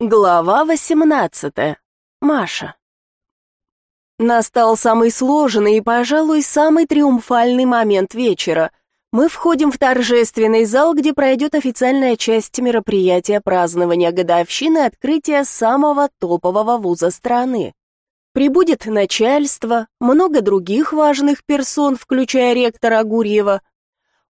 Глава 18. Маша. Настал самый сложный и, пожалуй, самый триумфальный момент вечера. Мы входим в торжественный зал, где пройдет официальная часть мероприятия празднования годовщины открытия самого топового вуза страны. Прибудет начальство, много других важных персон, включая ректора Гурьева,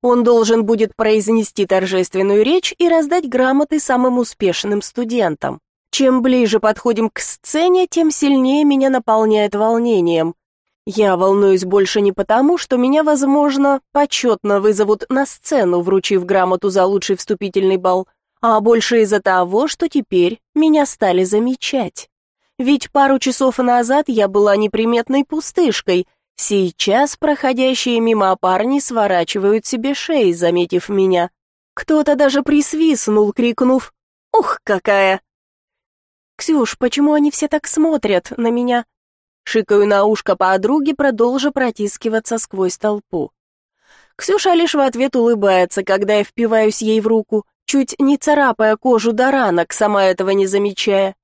он должен будет произнести торжественную речь и раздать грамоты самым успешным студентам. Чем ближе подходим к сцене, тем сильнее меня наполняет волнением. Я волнуюсь больше не потому, что меня, возможно, почетно вызовут на сцену, вручив грамоту за лучший вступительный бал, а больше из-за того, что теперь меня стали замечать. Ведь пару часов назад я была неприметной пустышкой — Сейчас проходящие мимо парни сворачивают себе шеи, заметив меня. Кто-то даже присвистнул, крикнув «Ух, какая!» «Ксюш, почему они все так смотрят на меня?» Шикаю на ушко подруги, продолжа протискиваться сквозь толпу. Ксюша лишь в ответ улыбается, когда я впиваюсь ей в руку, чуть не царапая кожу до ранок, сама этого не замечая.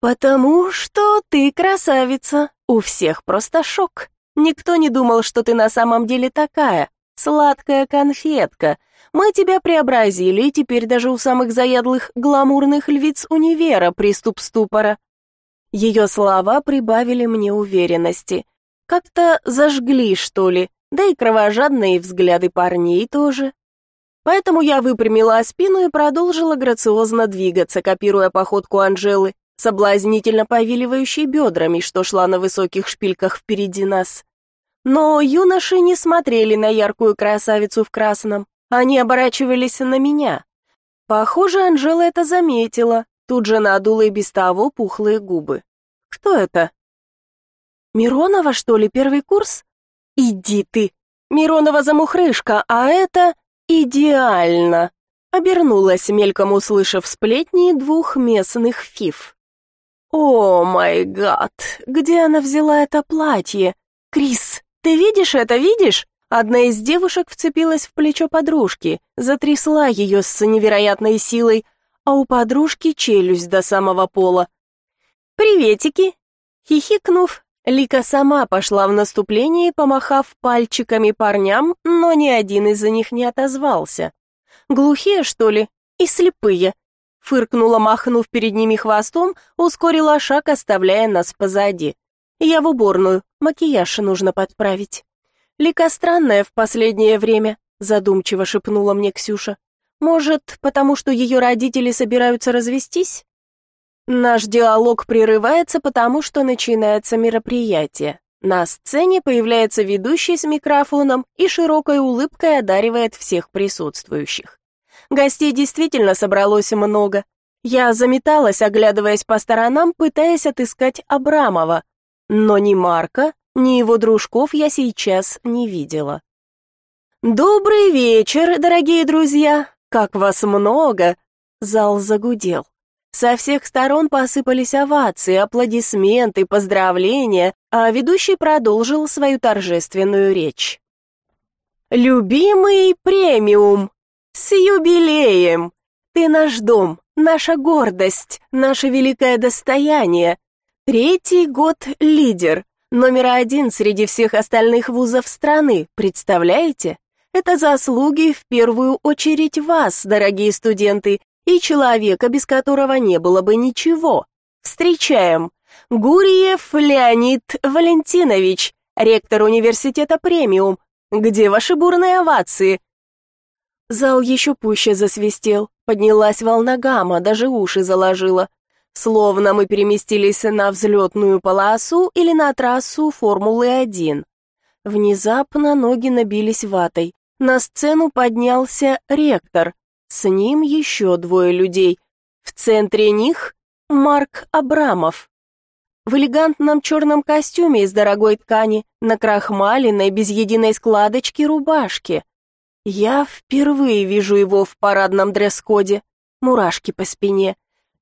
«Потому что ты красавица, у всех просто шок», Никто не думал, что ты на самом деле такая, сладкая конфетка. Мы тебя преобразили, и теперь даже у самых заядлых гламурных львиц универа приступ ступора. Ее слова прибавили мне уверенности. Как-то зажгли, что ли, да и кровожадные взгляды парней тоже. Поэтому я выпрямила спину и продолжила грациозно двигаться, копируя походку Анжелы соблазнительно повиливающей бедрами, что шла на высоких шпильках впереди нас. Но юноши не смотрели на яркую красавицу в красном, они оборачивались на меня. Похоже, Анжела это заметила, тут же надула и без того пухлые губы. Кто это? Миронова, что ли, первый курс? Иди ты. Миронова замухрышка, а это идеально. Обернулась, мельком услышав сплетни двух местных фиф. «О, май гад! Где она взяла это платье? Крис, ты видишь это, видишь?» Одна из девушек вцепилась в плечо подружки, затрясла ее с невероятной силой, а у подружки челюсть до самого пола. «Приветики!» Хихикнув, Лика сама пошла в наступление, помахав пальчиками парням, но ни один из них не отозвался. Глухие, что ли? И слепые. Фыркнула, махнув перед ними хвостом, ускорила шаг, оставляя нас позади. Я в уборную, макияж нужно подправить. Лика странная в последнее время, задумчиво шепнула мне Ксюша. Может, потому что ее родители собираются развестись? Наш диалог прерывается, потому что начинается мероприятие. На сцене появляется ведущий с микрофоном и широкой улыбкой одаривает всех присутствующих. Гостей действительно собралось много. Я заметалась, оглядываясь по сторонам, пытаясь отыскать Абрамова, но ни Марка, ни его дружков я сейчас не видела. «Добрый вечер, дорогие друзья! Как вас много!» Зал загудел. Со всех сторон посыпались овации, аплодисменты, поздравления, а ведущий продолжил свою торжественную речь. «Любимый премиум! С юбилеем! Ты наш дом, наша гордость, наше великое достояние. Третий год лидер, номер один среди всех остальных вузов страны, представляете? Это заслуги в первую очередь вас, дорогие студенты, и человека, без которого не было бы ничего. Встречаем. Гурьев Леонид Валентинович, ректор университета премиум. Где ваши бурные овации? Зал еще пуще засвистел, поднялась волна гамма, даже уши заложила. Словно мы переместились на взлетную полосу или на трассу Формулы-1. Внезапно ноги набились ватой. На сцену поднялся ректор. С ним еще двое людей. В центре них Марк Абрамов. В элегантном черном костюме из дорогой ткани, на крахмаленной, без единой складочки рубашке. Я впервые вижу его в парадном дресс-коде. Мурашки по спине.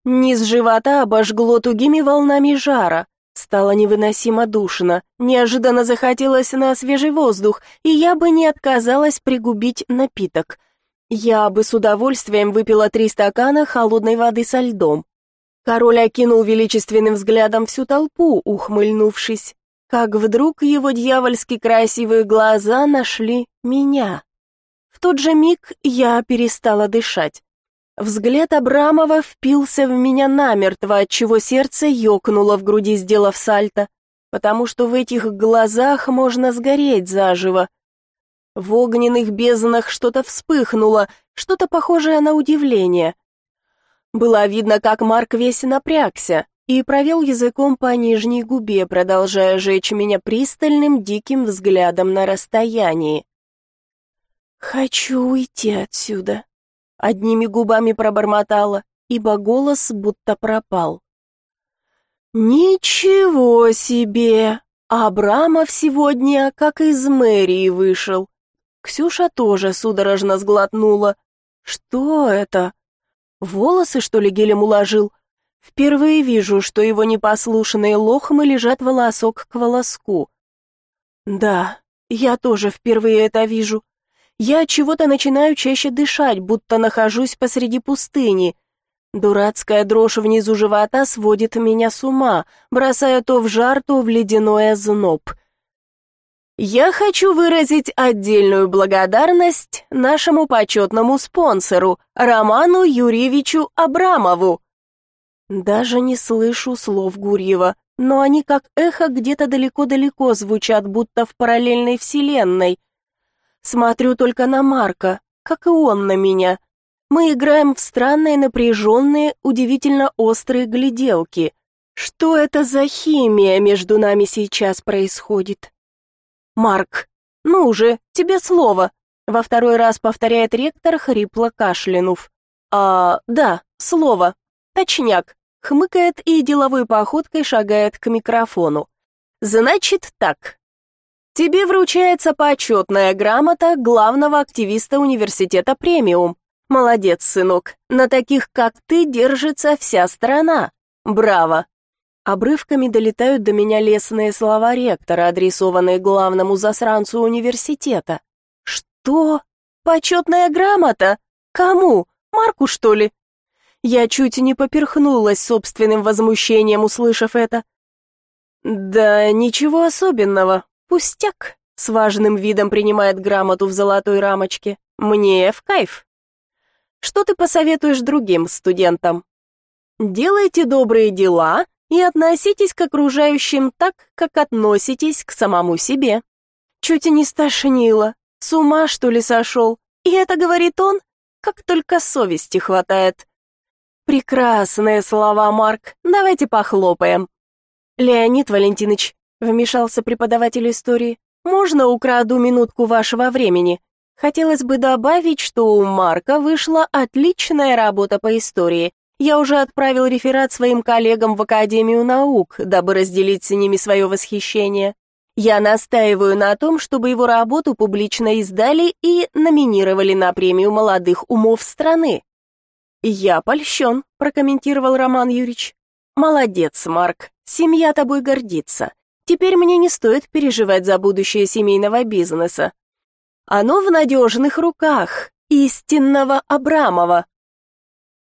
Низ живота обожгло тугими волнами жара. Стало невыносимо душно. Неожиданно захотелось на свежий воздух, и я бы не отказалась пригубить напиток. Я бы с удовольствием выпила три стакана холодной воды со льдом. Король окинул величественным взглядом всю толпу, ухмыльнувшись, как вдруг его дьявольски красивые глаза нашли меня. В тот же миг я перестала дышать. Взгляд Абрамова впился в меня намертво, отчего сердце ёкнуло в груди, сделав сальто, потому что в этих глазах можно сгореть заживо. В огненных безднах что-то вспыхнуло, что-то похожее на удивление. Было видно, как Марк весь напрягся и провел языком по нижней губе, продолжая жечь меня пристальным диким взглядом на расстоянии. «Хочу уйти отсюда», — одними губами пробормотала, ибо голос будто пропал. «Ничего себе! Абрамов сегодня как из мэрии вышел. Ксюша тоже судорожно сглотнула. Что это? Волосы, что ли, гелем уложил? Впервые вижу, что его непослушные лохмы лежат волосок к волоску. Да, я тоже впервые это вижу. Я чего-то начинаю чаще дышать, будто нахожусь посреди пустыни. Дурацкая дрожь внизу живота сводит меня с ума, бросая то в жар, то в ледяной озноб. Я хочу выразить отдельную благодарность нашему почетному спонсору, Роману Юрьевичу Абрамову. Даже не слышу слов Гурьева, но они как эхо где-то далеко-далеко звучат, будто в параллельной вселенной. Смотрю только на Марка, как и он на меня. Мы играем в странные, напряженные, удивительно острые гляделки. Что это за химия между нами сейчас происходит? «Марк, ну уже, тебе слово!» Во второй раз повторяет ректор, хрипло кашлянув. «А, да, слово. Точняк». Хмыкает и деловой походкой шагает к микрофону. «Значит так. Тебе вручается почетная грамота главного активиста университета «Премиум». Молодец, сынок. На таких, как ты, держится вся страна. Браво. Обрывками долетают до меня лесные слова ректора, адресованные главному засранцу университета. Что? Почетная грамота? Кому? Марку, что ли? Я чуть не поперхнулась собственным возмущением, услышав это. Да ничего особенного. Пустяк. С важным видом принимает грамоту в золотой рамочке. Мне в кайф. Что ты посоветуешь другим студентам? Делайте добрые дела и относитесь к окружающим так, как относитесь к самому себе. Чуть не стошнило, с ума, что ли, сошел? И это говорит он, как только совести хватает. Прекрасные слова, Марк, давайте похлопаем. Леонид Валентинович, вмешался преподаватель истории, можно украду минутку вашего времени? Хотелось бы добавить, что у Марка вышла отличная работа по истории, я уже отправил реферат своим коллегам в Академию наук, дабы разделить с ними свое восхищение. Я настаиваю на том, чтобы его работу публично издали и номинировали на премию молодых умов страны. «Я польщен», — прокомментировал Роман Юрьевич. «Молодец, Марк, семья тобой гордится. Теперь мне не стоит переживать за будущее семейного бизнеса. Оно в надежных руках, истинного Абрамова,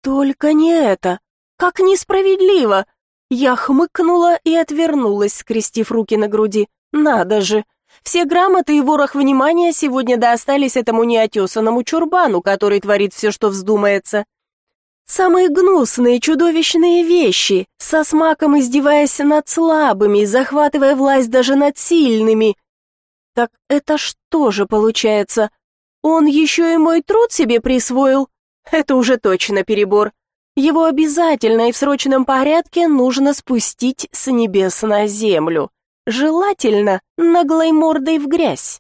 только не это. Как несправедливо. Я хмыкнула и отвернулась, скрестив руки на груди. Надо же. Все грамоты и ворох внимания сегодня достались этому неотесанному чурбану, который творит все, что вздумается. Самые гнусные, чудовищные вещи, со смаком издеваясь над слабыми, захватывая власть даже над сильными. Так это что же получается? Он еще и мой труд себе присвоил? Это уже точно перебор. Его обязательно и в срочном порядке нужно спустить с небес на землю. Желательно наглой мордой в грязь.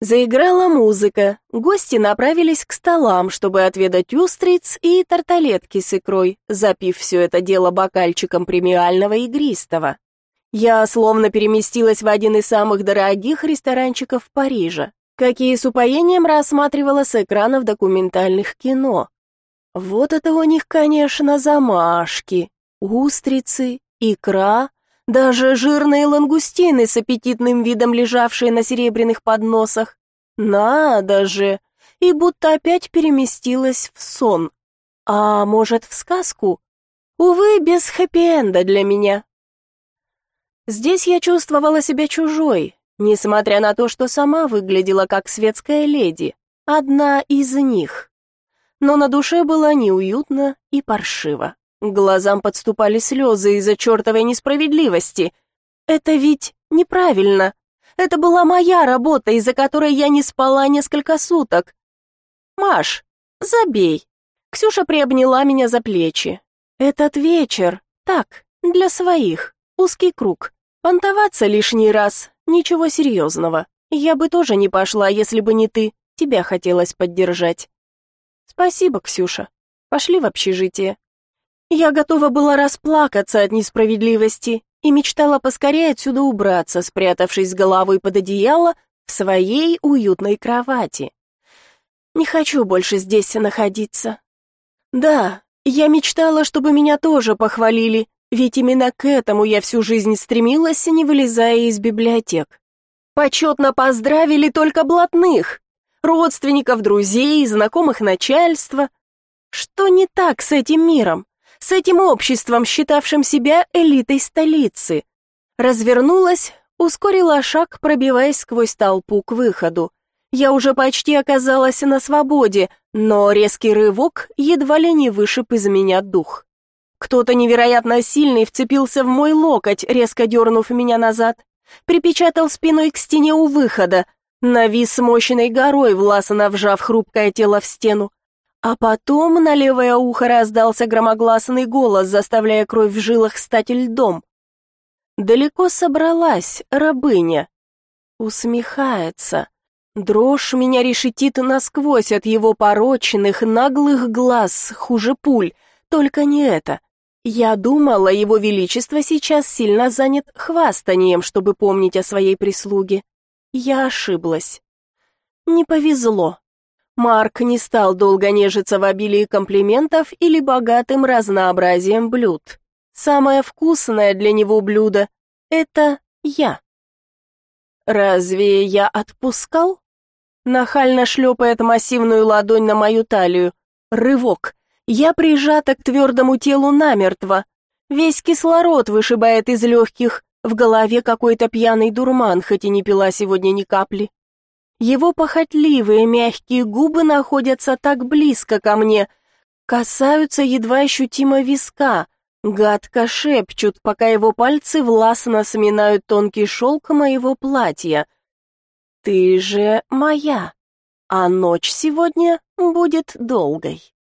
Заиграла музыка. Гости направились к столам, чтобы отведать устриц и тарталетки с икрой, запив все это дело бокальчиком премиального игристого. Я словно переместилась в один из самых дорогих ресторанчиков Парижа какие с упоением рассматривала с экранов документальных кино. Вот это у них, конечно, замашки, устрицы, икра, даже жирные лангустины с аппетитным видом лежавшие на серебряных подносах. Надо же! И будто опять переместилась в сон. А может, в сказку? Увы, без хэппи-энда для меня. Здесь я чувствовала себя чужой, несмотря на то, что сама выглядела как светская леди, одна из них. Но на душе было неуютно и паршиво. Глазам подступали слезы из-за чертовой несправедливости. Это ведь неправильно. Это была моя работа, из-за которой я не спала несколько суток. Маш, забей. Ксюша приобняла меня за плечи. Этот вечер, так, для своих, узкий круг. Понтоваться лишний раз, ничего серьезного. Я бы тоже не пошла, если бы не ты. Тебя хотелось поддержать. Спасибо, Ксюша. Пошли в общежитие. Я готова была расплакаться от несправедливости и мечтала поскорее отсюда убраться, спрятавшись головой под одеяло в своей уютной кровати. Не хочу больше здесь находиться. Да, я мечтала, чтобы меня тоже похвалили, ведь именно к этому я всю жизнь стремилась, не вылезая из библиотек. Почетно поздравили только блатных, родственников, друзей, знакомых начальства. Что не так с этим миром, с этим обществом, считавшим себя элитой столицы? Развернулась, ускорила шаг, пробиваясь сквозь толпу к выходу. Я уже почти оказалась на свободе, но резкий рывок едва ли не вышиб из меня дух. Кто-то невероятно сильный вцепился в мой локоть, резко дернув меня назад, припечатал спиной к стене у выхода, навис мощной горой, властно вжав хрупкое тело в стену. А потом на левое ухо раздался громогласный голос, заставляя кровь в жилах стать льдом. Далеко собралась рабыня. Усмехается. Дрожь меня решетит насквозь от его порочных, наглых глаз, хуже пуль. Только не это. Я думала, его величество сейчас сильно занят хвастанием, чтобы помнить о своей прислуге. Я ошиблась. Не повезло. Марк не стал долго нежиться в обилии комплиментов или богатым разнообразием блюд. Самое вкусное для него блюдо — это я. Разве я отпускал? Нахально шлепает массивную ладонь на мою талию. Рывок. Я прижата к твердому телу намертво. Весь кислород вышибает из легких. В голове какой-то пьяный дурман, хоть и не пила сегодня ни капли. Его похотливые мягкие губы находятся так близко ко мне, касаются едва ощутимо виска, гадко шепчут, пока его пальцы властно сминают тонкий шелк моего платья. Ты же моя, а ночь сегодня будет долгой.